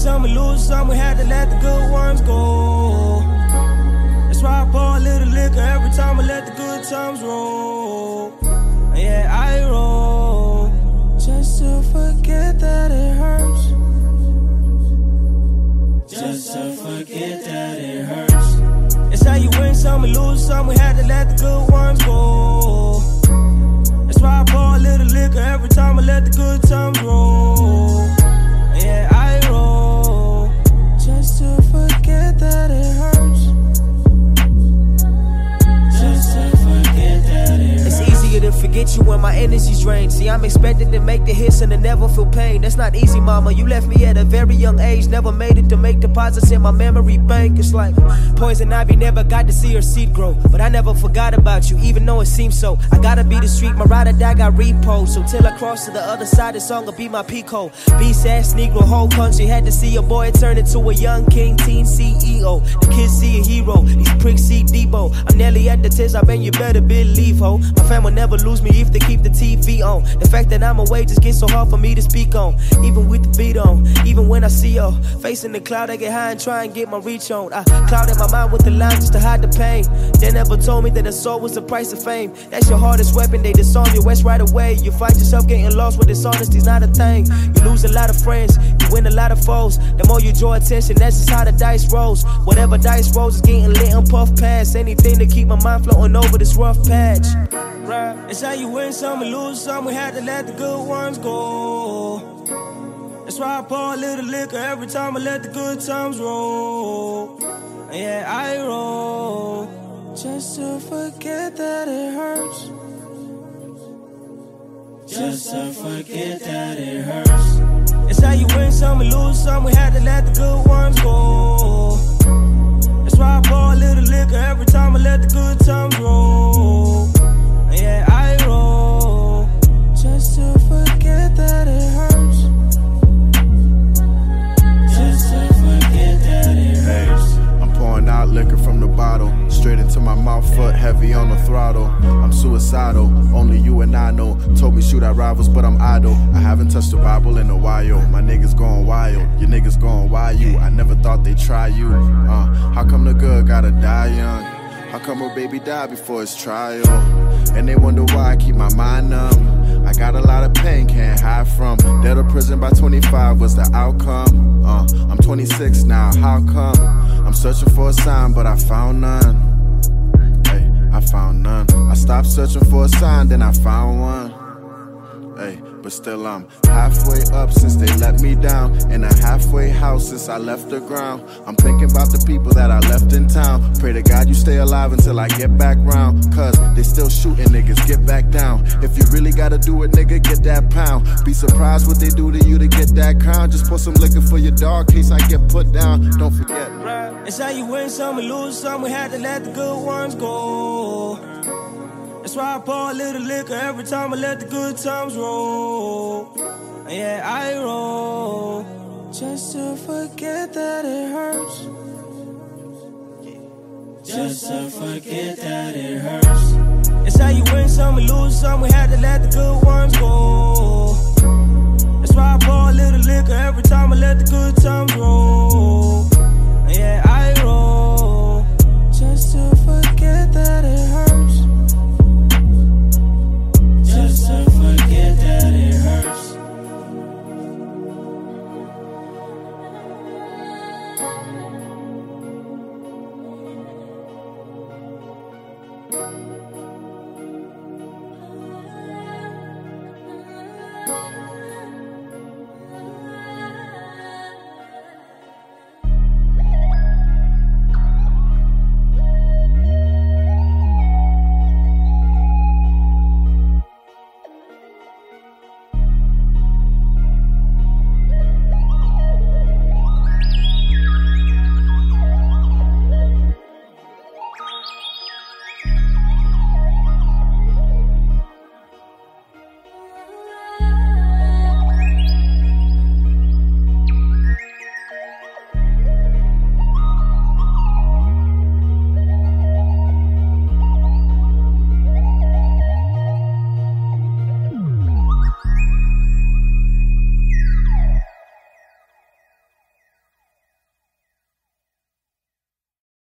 some and lose some, we had to let the good ones go. That's why I pour a little liquor every time I let the good times roll. Yeah, I roll just to forget that it hurts. Just to forget that it hurts. It's how you win some and lose some, we had to let the good ones go. That's why I pour a little liquor every time I let the good times roll. My energy's drained. See, I'm expected to make the hits and to never feel pain. That's not easy, mama. You left me at a very young age. Never made it to make deposits in my memory bank. It's like poison ivy, never got to see her seed grow. But I never forgot about you, even though it seems so. I gotta be the street, my ride or die got repo. So till I cross to the other side, this song will be my pico. Beast ass Negro, whole country had to see a boy turn into a young king, teen CEO. The kids see a hero, these pricks see Debo. I'm nearly at the test, I bet you better believe, ho. My fam will never lose me if they keep the TV on. The fact that I'm away just gets so hard for me to speak on. Even with the beat on, even when I see her face in the cloud, I get high and try and get my reach on. I clouded my mind with the line just to hide the pain. They never told me that the soul was the price of fame. That's your hardest weapon, they disarm your west right away. You find yourself getting lost with dishonesty's not a thing. You lose a lot of friends, you win a lot of foes. The more you draw attention, that's just how the dice rolls. Whatever dice rolls is getting lit and puff past. Anything to keep my mind floating over this rough patch. It's how you win some and lose some. We had to let the good ones go. That's why I pour a little liquor every time I let the good times roll. Yeah, I roll just to forget that it hurts. Just to forget that it hurts. It's how you win some and lose some. We had to let the good ones throttle. I'm suicidal, only you and I know. Told me shoot at rivals, but I'm idle. I haven't touched the Bible in a while. My niggas going wild, your niggas going wild. You, I never thought they'd try you. Uh, how come the good gotta die young? How come a baby die before his trial? And they wonder why I keep my mind numb. I got a lot of pain, can't hide from. Dead or prison by 25 was the outcome. Uh, I'm 26 now, how come? I'm searching for a sign, but I found none. I found none. I stopped searching for a sign, then I found one. Hey, but still I'm halfway up since they let me down. In a halfway house since I left the ground. I'm thinking about the people that I left in town. Pray to God you stay alive until I get back round. Cause they still shooting niggas, get back down. If you really gotta do it, nigga, get that pound. Be surprised what they do to you to get that crown. Just pour some liquor for your dog, case I get put down. Don't forget. It's how you win some and lose some. We had to let the good ones go. That's why I pour a little liquor every time I let the good times roll. Yeah, I roll. Just to forget that it hurts. Just to forget that it hurts. It's how you win some and lose some. We had to let the good ones go. That's why I pour a little liquor every time I let the good times roll.